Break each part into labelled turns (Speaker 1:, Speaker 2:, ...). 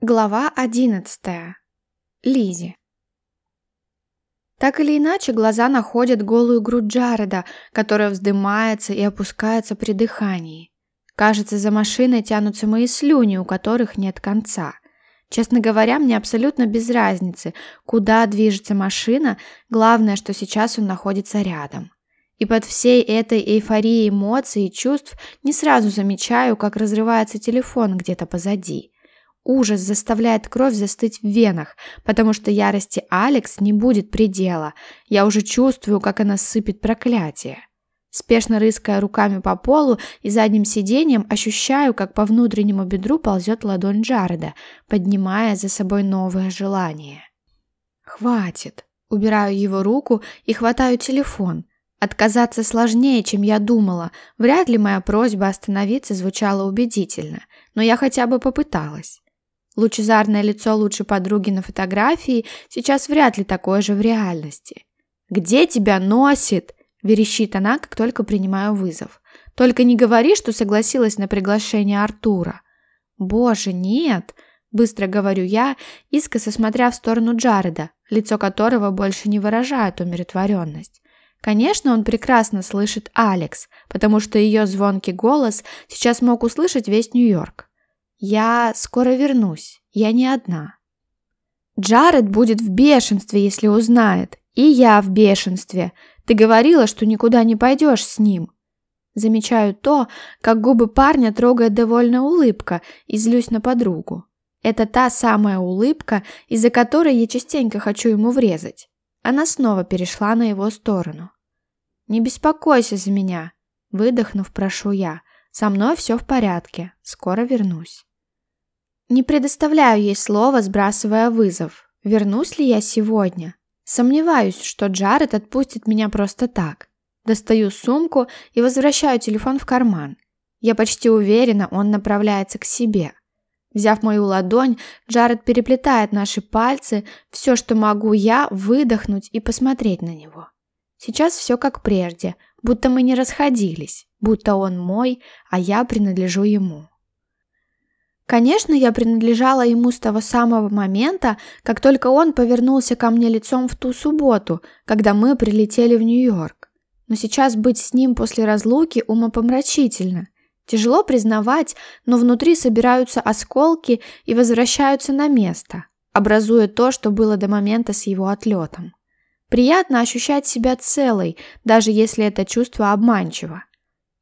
Speaker 1: Глава одиннадцатая. Лизи. Так или иначе, глаза находят голую грудь Джареда, которая вздымается и опускается при дыхании. Кажется, за машиной тянутся мои слюни, у которых нет конца. Честно говоря, мне абсолютно без разницы, куда движется машина, главное, что сейчас он находится рядом. И под всей этой эйфорией эмоций и чувств не сразу замечаю, как разрывается телефон где-то позади. Ужас заставляет кровь застыть в венах, потому что ярости Алекс не будет предела. Я уже чувствую, как она сыпет проклятие. Спешно рыская руками по полу и задним сиденьем, ощущаю, как по внутреннему бедру ползет ладонь Джареда, поднимая за собой новое желание. «Хватит!» Убираю его руку и хватаю телефон. Отказаться сложнее, чем я думала. Вряд ли моя просьба остановиться звучала убедительно, но я хотя бы попыталась. Лучезарное лицо лучшей подруги на фотографии сейчас вряд ли такое же в реальности. «Где тебя носит?» – верещит она, как только принимаю вызов. «Только не говори, что согласилась на приглашение Артура». «Боже, нет!» – быстро говорю я, искоса смотря в сторону Джареда, лицо которого больше не выражает умиротворенность. Конечно, он прекрасно слышит Алекс, потому что ее звонкий голос сейчас мог услышать весь Нью-Йорк. Я скоро вернусь, я не одна. Джаред будет в бешенстве, если узнает. И я в бешенстве. Ты говорила, что никуда не пойдешь с ним. Замечаю то, как губы парня трогает довольная улыбка и злюсь на подругу. Это та самая улыбка, из-за которой я частенько хочу ему врезать. Она снова перешла на его сторону. «Не беспокойся за меня», – выдохнув, прошу я. «Со мной все в порядке, скоро вернусь». Не предоставляю ей слова, сбрасывая вызов. Вернусь ли я сегодня? Сомневаюсь, что Джаред отпустит меня просто так. Достаю сумку и возвращаю телефон в карман. Я почти уверена, он направляется к себе. Взяв мою ладонь, Джаред переплетает наши пальцы, все, что могу я, выдохнуть и посмотреть на него. Сейчас все как прежде, будто мы не расходились, будто он мой, а я принадлежу ему. Конечно, я принадлежала ему с того самого момента, как только он повернулся ко мне лицом в ту субботу, когда мы прилетели в Нью-Йорк. Но сейчас быть с ним после разлуки умопомрачительно. Тяжело признавать, но внутри собираются осколки и возвращаются на место, образуя то, что было до момента с его отлетом. Приятно ощущать себя целой, даже если это чувство обманчиво.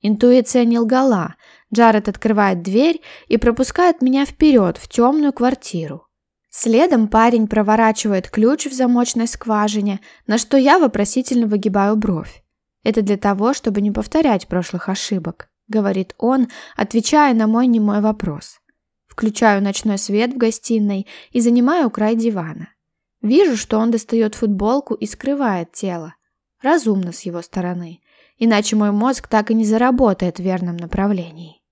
Speaker 1: Интуиция не лгала. Джаред открывает дверь и пропускает меня вперед в темную квартиру. Следом парень проворачивает ключ в замочной скважине, на что я вопросительно выгибаю бровь. Это для того, чтобы не повторять прошлых ошибок, говорит он, отвечая на мой немой вопрос. Включаю ночной свет в гостиной и занимаю край дивана. Вижу, что он достает футболку и скрывает тело. Разумно с его стороны иначе мой мозг так и не заработает в верном направлении.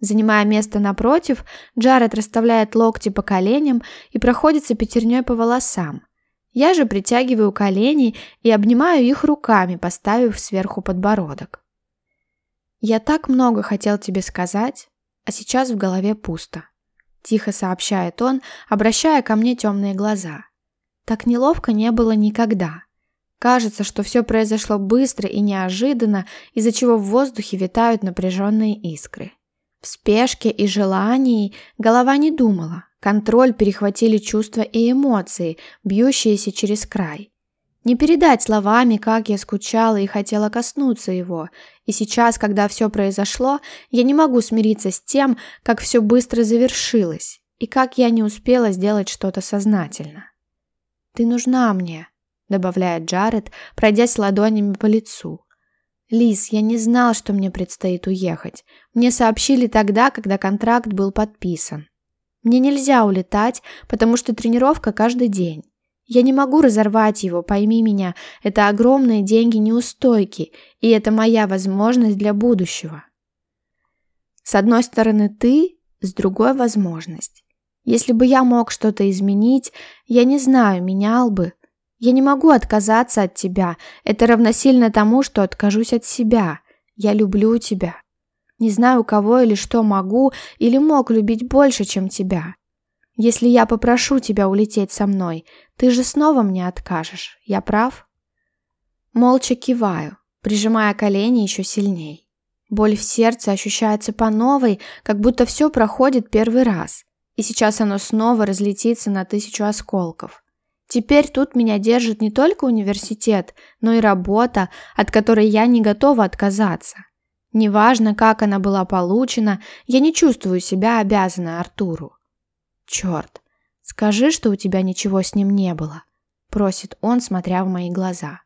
Speaker 1: Занимая место напротив, Джаред расставляет локти по коленям и проходится пятерней по волосам. Я же притягиваю колени и обнимаю их руками, поставив сверху подбородок. «Я так много хотел тебе сказать, а сейчас в голове пусто», – тихо сообщает он, обращая ко мне темные глаза. «Так неловко не было никогда». Кажется, что все произошло быстро и неожиданно, из-за чего в воздухе витают напряженные искры. В спешке и желании голова не думала. Контроль перехватили чувства и эмоции, бьющиеся через край. Не передать словами, как я скучала и хотела коснуться его. И сейчас, когда все произошло, я не могу смириться с тем, как все быстро завершилось, и как я не успела сделать что-то сознательно. «Ты нужна мне», добавляет Джаред, пройдясь ладонями по лицу. «Лиз, я не знал, что мне предстоит уехать. Мне сообщили тогда, когда контракт был подписан. Мне нельзя улетать, потому что тренировка каждый день. Я не могу разорвать его, пойми меня, это огромные деньги неустойки, и это моя возможность для будущего. С одной стороны ты, с другой возможность. Если бы я мог что-то изменить, я не знаю, менял бы, я не могу отказаться от тебя. Это равносильно тому, что откажусь от себя. Я люблю тебя. Не знаю, кого или что могу или мог любить больше, чем тебя. Если я попрошу тебя улететь со мной, ты же снова мне откажешь. Я прав?» Молча киваю, прижимая колени еще сильней. Боль в сердце ощущается по новой, как будто все проходит первый раз. И сейчас оно снова разлетится на тысячу осколков. Теперь тут меня держит не только университет, но и работа, от которой я не готова отказаться. Неважно, как она была получена, я не чувствую себя обязанной Артуру. «Черт, скажи, что у тебя ничего с ним не было», — просит он, смотря в мои глаза.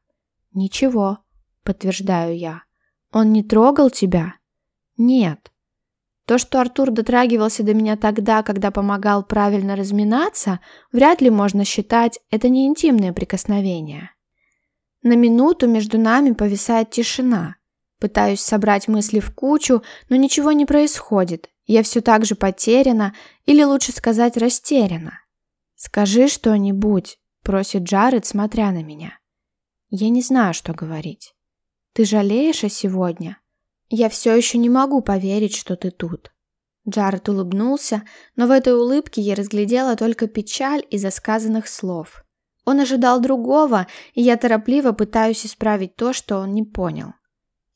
Speaker 1: «Ничего», — подтверждаю я. «Он не трогал тебя?» «Нет». То, что Артур дотрагивался до меня тогда, когда помогал правильно разминаться, вряд ли можно считать это не интимное прикосновение. На минуту между нами повисает тишина. Пытаюсь собрать мысли в кучу, но ничего не происходит. Я все так же потеряна, или лучше сказать растеряна. «Скажи что-нибудь», — просит Джаред, смотря на меня. Я не знаю, что говорить. «Ты жалеешь о сегодня?» «Я все еще не могу поверить, что ты тут». Джаред улыбнулся, но в этой улыбке я разглядела только печаль из-за сказанных слов. Он ожидал другого, и я торопливо пытаюсь исправить то, что он не понял.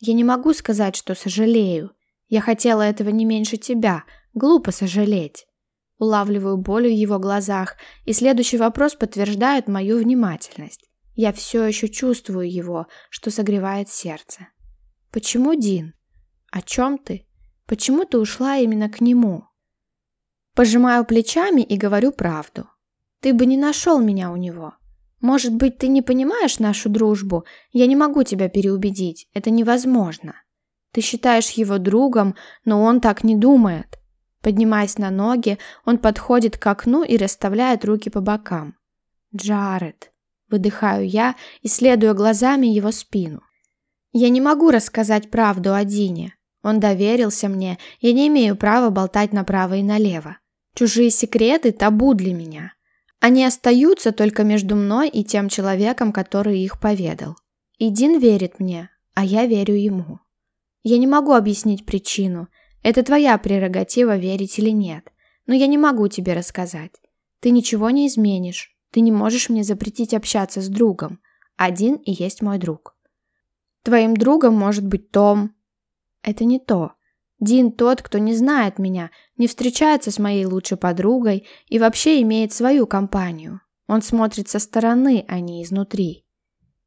Speaker 1: Я не могу сказать, что сожалею. Я хотела этого не меньше тебя. Глупо сожалеть. Улавливаю боль в его глазах, и следующий вопрос подтверждает мою внимательность. Я все еще чувствую его, что согревает сердце. Почему Дин? О чем ты? Почему ты ушла именно к нему? Пожимаю плечами и говорю правду. Ты бы не нашел меня у него. Может быть, ты не понимаешь нашу дружбу? Я не могу тебя переубедить. Это невозможно. Ты считаешь его другом, но он так не думает. Поднимаясь на ноги, он подходит к окну и расставляет руки по бокам. Джаред. Выдыхаю я, исследуя глазами его спину. Я не могу рассказать правду о Дине. Он доверился мне, я не имею права болтать направо и налево. Чужие секреты – табу для меня. Они остаются только между мной и тем человеком, который их поведал. И Дин верит мне, а я верю ему. Я не могу объяснить причину. Это твоя прерогатива верить или нет. Но я не могу тебе рассказать. Ты ничего не изменишь. Ты не можешь мне запретить общаться с другом. Один и есть мой друг. Твоим другом может быть Том. Это не то. Дин тот, кто не знает меня, не встречается с моей лучшей подругой и вообще имеет свою компанию. Он смотрит со стороны, а не изнутри.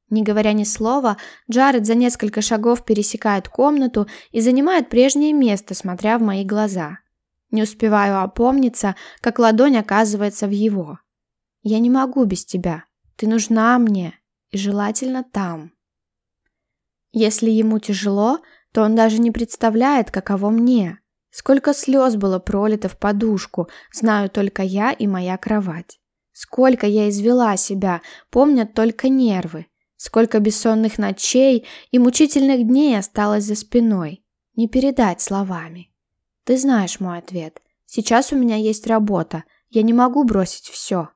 Speaker 1: Не говоря ни слова, Джаред за несколько шагов пересекает комнату и занимает прежнее место, смотря в мои глаза. Не успеваю опомниться, как ладонь оказывается в его. «Я не могу без тебя. Ты нужна мне. И желательно там». Если ему тяжело, то он даже не представляет, каково мне. Сколько слез было пролито в подушку, знаю только я и моя кровать. Сколько я извела себя, помнят только нервы. Сколько бессонных ночей и мучительных дней осталось за спиной. Не передать словами. Ты знаешь мой ответ. Сейчас у меня есть работа. Я не могу бросить все.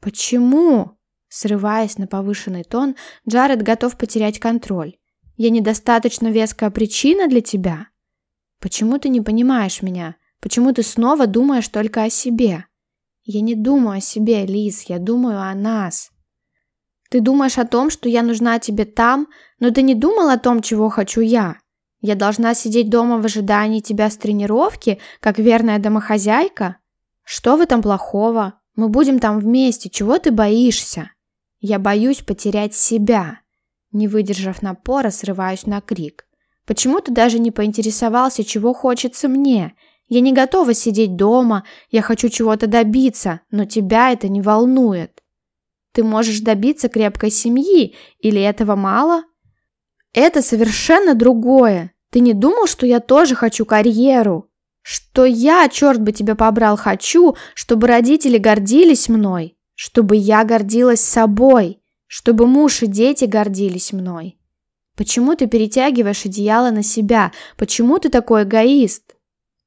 Speaker 1: Почему? Срываясь на повышенный тон, Джаред готов потерять контроль. Я недостаточно веская причина для тебя? Почему ты не понимаешь меня? Почему ты снова думаешь только о себе? Я не думаю о себе, Лиз, я думаю о нас. Ты думаешь о том, что я нужна тебе там, но ты не думал о том, чего хочу я. Я должна сидеть дома в ожидании тебя с тренировки, как верная домохозяйка? Что в этом плохого? Мы будем там вместе, чего ты боишься? Я боюсь потерять себя. Не выдержав напора, срываюсь на крик. «Почему ты даже не поинтересовался, чего хочется мне? Я не готова сидеть дома, я хочу чего-то добиться, но тебя это не волнует. Ты можешь добиться крепкой семьи, или этого мало?» «Это совершенно другое. Ты не думал, что я тоже хочу карьеру? Что я, черт бы тебя побрал, хочу, чтобы родители гордились мной, чтобы я гордилась собой?» Чтобы муж и дети гордились мной. Почему ты перетягиваешь одеяло на себя? Почему ты такой эгоист?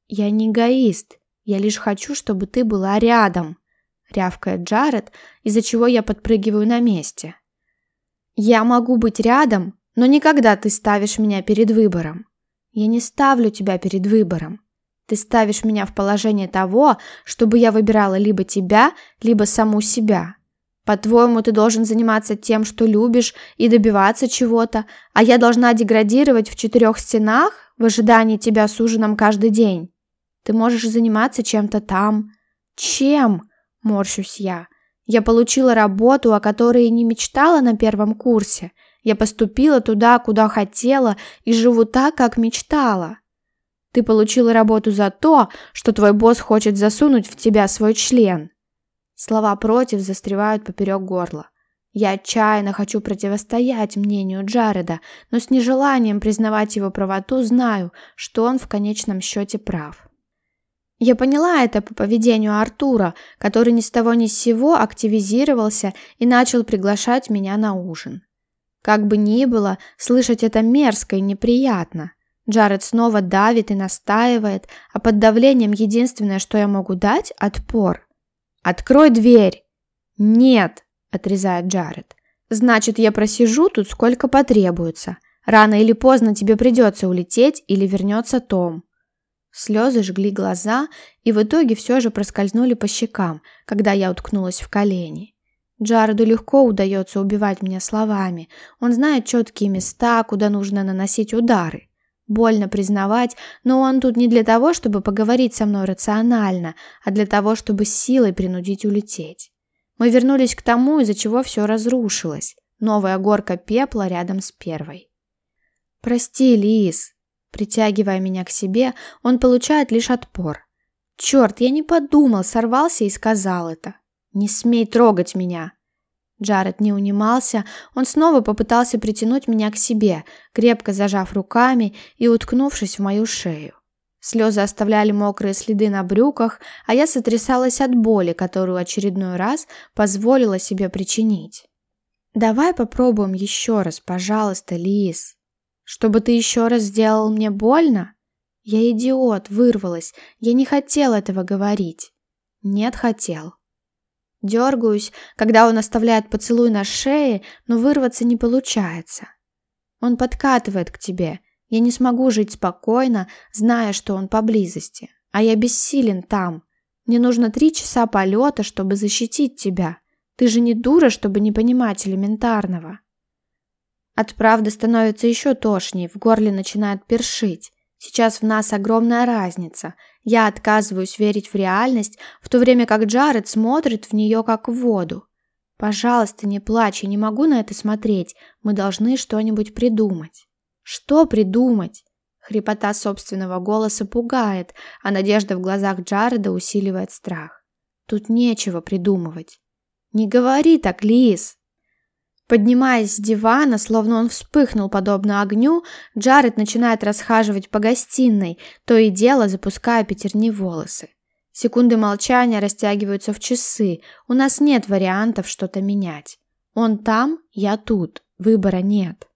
Speaker 1: Я не эгоист. Я лишь хочу, чтобы ты была рядом, рявкает Джаред, из-за чего я подпрыгиваю на месте. Я могу быть рядом, но никогда ты ставишь меня перед выбором. Я не ставлю тебя перед выбором. Ты ставишь меня в положение того, чтобы я выбирала либо тебя, либо саму себя. По-твоему, ты должен заниматься тем, что любишь, и добиваться чего-то, а я должна деградировать в четырех стенах в ожидании тебя с ужином каждый день? Ты можешь заниматься чем-то там. Чем? Морщусь я. Я получила работу, о которой и не мечтала на первом курсе. Я поступила туда, куда хотела, и живу так, как мечтала. Ты получила работу за то, что твой босс хочет засунуть в тебя свой член. Слова против застревают поперек горла. Я отчаянно хочу противостоять мнению Джареда, но с нежеланием признавать его правоту знаю, что он в конечном счете прав. Я поняла это по поведению Артура, который ни с того ни с сего активизировался и начал приглашать меня на ужин. Как бы ни было, слышать это мерзко и неприятно. Джаред снова давит и настаивает, а под давлением единственное, что я могу дать – отпор. «Открой дверь!» «Нет!» – отрезает Джаред. «Значит, я просижу тут сколько потребуется. Рано или поздно тебе придется улететь или вернется Том». Слезы жгли глаза и в итоге все же проскользнули по щекам, когда я уткнулась в колени. Джареду легко удается убивать меня словами. Он знает четкие места, куда нужно наносить удары. Больно признавать, но он тут не для того, чтобы поговорить со мной рационально, а для того, чтобы силой принудить улететь. Мы вернулись к тому, из-за чего все разрушилось. Новая горка пепла рядом с первой. «Прости, Лис», Притягивая меня к себе, он получает лишь отпор. «Черт, я не подумал, сорвался и сказал это. Не смей трогать меня!» Джаред не унимался, он снова попытался притянуть меня к себе, крепко зажав руками и уткнувшись в мою шею. Слезы оставляли мокрые следы на брюках, а я сотрясалась от боли, которую очередной раз позволила себе причинить. «Давай попробуем еще раз, пожалуйста, Лиз», чтобы ты еще раз сделал мне больно? Я идиот, вырвалась. Я не хотел этого говорить. Нет, хотел. Дергаюсь, когда он оставляет поцелуй на шее, но вырваться не получается. Он подкатывает к тебе. Я не смогу жить спокойно, зная, что он поблизости. А я бессилен там. Мне нужно три часа полета, чтобы защитить тебя. Ты же не дура, чтобы не понимать элементарного. От правды становится еще тошнее, в горле начинает першить. Сейчас в нас огромная разница. Я отказываюсь верить в реальность, в то время как Джаред смотрит в нее как в воду. Пожалуйста, не плачь, я не могу на это смотреть. Мы должны что-нибудь придумать. Что придумать? Хрипота собственного голоса пугает, а надежда в глазах Джареда усиливает страх. Тут нечего придумывать. Не говори так, Лиз. Поднимаясь с дивана, словно он вспыхнул подобно огню, Джаред начинает расхаживать по гостиной, то и дело запуская пятерни волосы. Секунды молчания растягиваются в часы. У нас нет вариантов что-то менять. Он там, я тут. Выбора нет.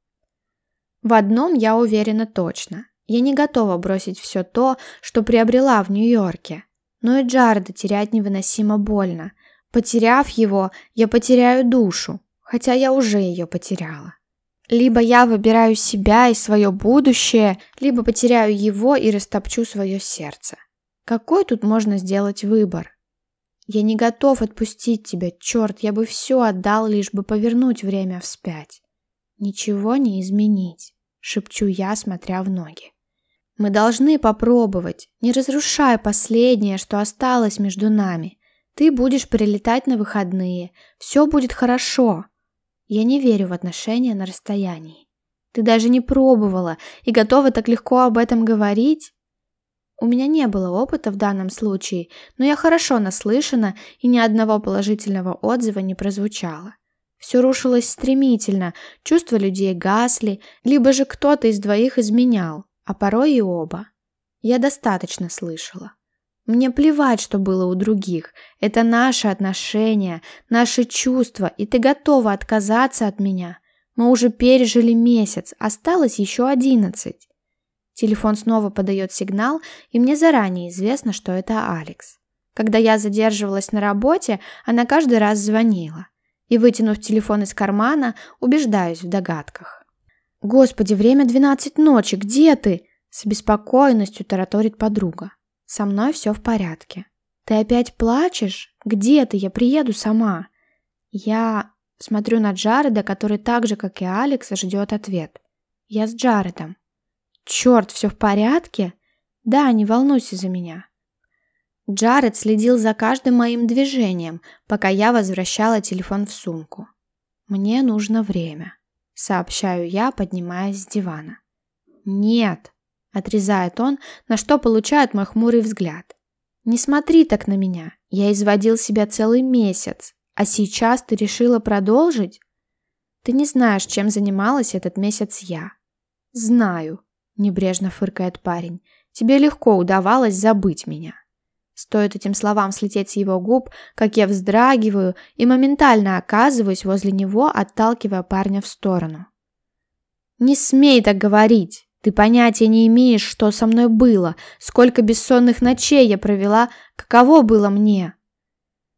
Speaker 1: В одном я уверена точно. Я не готова бросить все то, что приобрела в Нью-Йорке. Но и Джареда терять невыносимо больно. Потеряв его, я потеряю душу, хотя я уже ее потеряла. Либо я выбираю себя и свое будущее, либо потеряю его и растопчу свое сердце. Какой тут можно сделать выбор? Я не готов отпустить тебя, черт, я бы все отдал, лишь бы повернуть время вспять. Ничего не изменить, шепчу я, смотря в ноги. Мы должны попробовать, не разрушая последнее, что осталось между нами. Ты будешь прилетать на выходные, все будет хорошо. Я не верю в отношения на расстоянии. Ты даже не пробовала и готова так легко об этом говорить? У меня не было опыта в данном случае, но я хорошо наслышана, и ни одного положительного отзыва не прозвучало. Все рушилось стремительно, чувства людей гасли, либо же кто-то из двоих изменял, а порой и оба. Я достаточно слышала. Мне плевать, что было у других. Это наши отношения, наши чувства, и ты готова отказаться от меня. Мы уже пережили месяц, осталось еще одиннадцать. Телефон снова подает сигнал, и мне заранее известно, что это Алекс. Когда я задерживалась на работе, она каждый раз звонила. И, вытянув телефон из кармана, убеждаюсь в догадках. «Господи, время двенадцать ночи, где ты?» С беспокойностью тараторит подруга. Со мной все в порядке. Ты опять плачешь? Где ты? Я приеду сама. Я смотрю на Джареда, который так же, как и Алекс, ждет ответ. Я с Джаредом. Черт, все в порядке? Да, не волнуйся за меня. Джаред следил за каждым моим движением, пока я возвращала телефон в сумку. «Мне нужно время», — сообщаю я, поднимаясь с дивана. «Нет», — отрезает он, на что получает мой хмурый взгляд. «Не смотри так на меня. Я изводил себя целый месяц. А сейчас ты решила продолжить? Ты не знаешь, чем занималась этот месяц я». «Знаю», — небрежно фыркает парень. «Тебе легко удавалось забыть меня». Стоит этим словам слететь с его губ, как я вздрагиваю и моментально оказываюсь возле него, отталкивая парня в сторону. «Не смей так говорить! Ты понятия не имеешь, что со мной было, сколько бессонных ночей я провела, каково было мне!»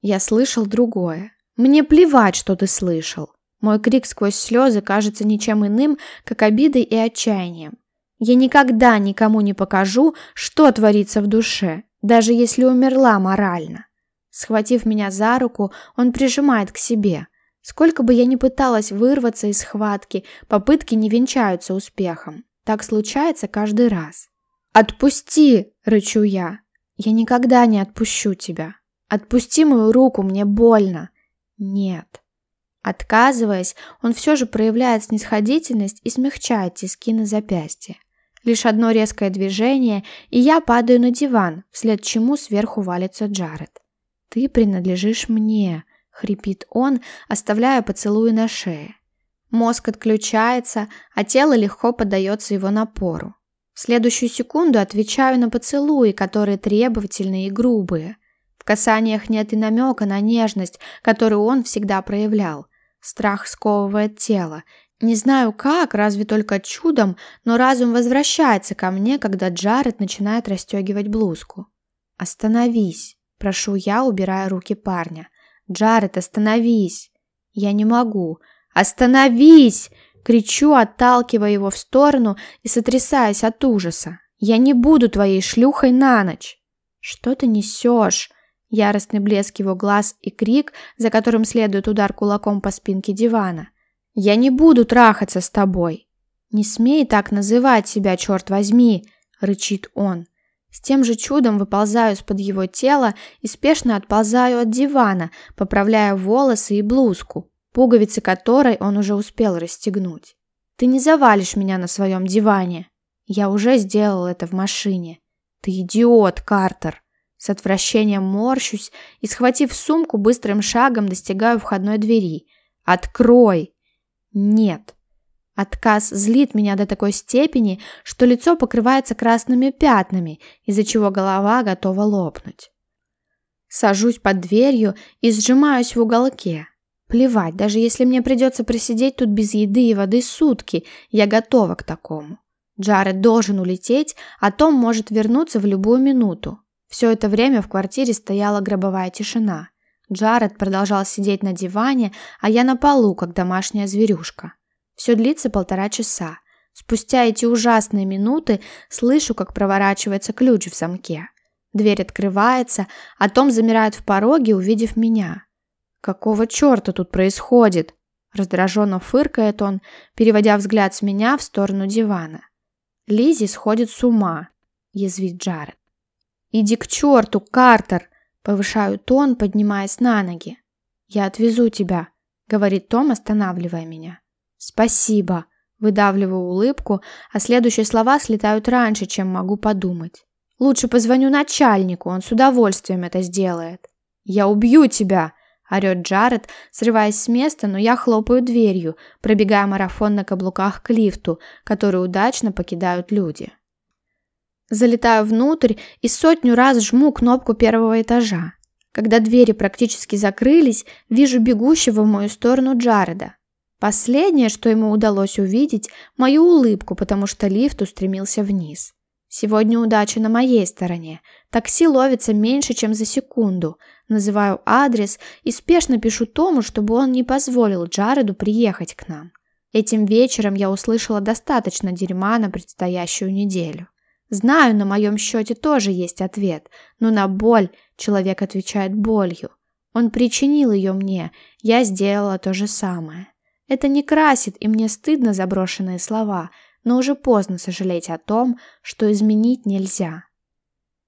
Speaker 1: Я слышал другое. «Мне плевать, что ты слышал!» Мой крик сквозь слезы кажется ничем иным, как обидой и отчаянием. Я никогда никому не покажу, что творится в душе, даже если умерла морально. Схватив меня за руку, он прижимает к себе. Сколько бы я ни пыталась вырваться из схватки, попытки не венчаются успехом. Так случается каждый раз. «Отпусти!» – рычу я. «Я никогда не отпущу тебя. Отпусти мою руку, мне больно». «Нет». Отказываясь, он все же проявляет снисходительность и смягчает тиски на запястье. Лишь одно резкое движение, и я падаю на диван, вслед чему сверху валится Джаред. «Ты принадлежишь мне», — хрипит он, оставляя поцелуи на шее. Мозг отключается, а тело легко поддается его напору. В следующую секунду отвечаю на поцелуи, которые требовательные и грубые. В касаниях нет и намека на нежность, которую он всегда проявлял. Страх сковывает тело, не знаю как, разве только чудом, но разум возвращается ко мне, когда Джаред начинает расстегивать блузку. «Остановись!» – прошу я, убирая руки парня. «Джаред, остановись!» «Я не могу!» «Остановись!» – кричу, отталкивая его в сторону и сотрясаясь от ужаса. «Я не буду твоей шлюхой на ночь!» «Что ты несешь?» Яростный блеск его глаз и крик, за которым следует удар кулаком по спинке дивана. «Я не буду трахаться с тобой!» «Не смей так называть себя, черт возьми!» — рычит он. С тем же чудом выползаю из-под его тела и спешно отползаю от дивана, поправляя волосы и блузку, пуговицы которой он уже успел расстегнуть. «Ты не завалишь меня на своем диване!» «Я уже сделал это в машине!» «Ты идиот, Картер!» С отвращением морщусь и, схватив сумку, быстрым шагом достигаю входной двери. «Открой!» Нет. Отказ злит меня до такой степени, что лицо покрывается красными пятнами, из-за чего голова готова лопнуть. Сажусь под дверью и сжимаюсь в уголке. Плевать, даже если мне придется просидеть тут без еды и воды сутки, я готова к такому. Джаред должен улететь, а Том может вернуться в любую минуту. Все это время в квартире стояла гробовая тишина. Джаред продолжал сидеть на диване, а я на полу, как домашняя зверюшка. Все длится полтора часа. Спустя эти ужасные минуты слышу, как проворачивается ключ в замке. Дверь открывается, а Том замирает в пороге, увидев меня. «Какого черта тут происходит?» Раздраженно фыркает он, переводя взгляд с меня в сторону дивана. Лизи сходит с ума, язвит Джаред. «Иди к черту, Картер!» Повышаю тон, поднимаясь на ноги. «Я отвезу тебя», — говорит Том, останавливая меня. «Спасибо», — выдавливаю улыбку, а следующие слова слетают раньше, чем могу подумать. «Лучше позвоню начальнику, он с удовольствием это сделает». «Я убью тебя!» — орет Джаред, срываясь с места, но я хлопаю дверью, пробегая марафон на каблуках к лифту, который удачно покидают люди. Залетаю внутрь и сотню раз жму кнопку первого этажа. Когда двери практически закрылись, вижу бегущего в мою сторону Джареда. Последнее, что ему удалось увидеть, мою улыбку, потому что лифт устремился вниз. Сегодня удача на моей стороне. Такси ловится меньше, чем за секунду. Называю адрес и спешно пишу Тому, чтобы он не позволил Джареду приехать к нам. Этим вечером я услышала достаточно дерьма на предстоящую неделю. Знаю, на моем счете тоже есть ответ, но на боль человек отвечает болью. Он причинил ее мне, я сделала то же самое. Это не красит, и мне стыдно за брошенные слова, но уже поздно сожалеть о том, что изменить нельзя.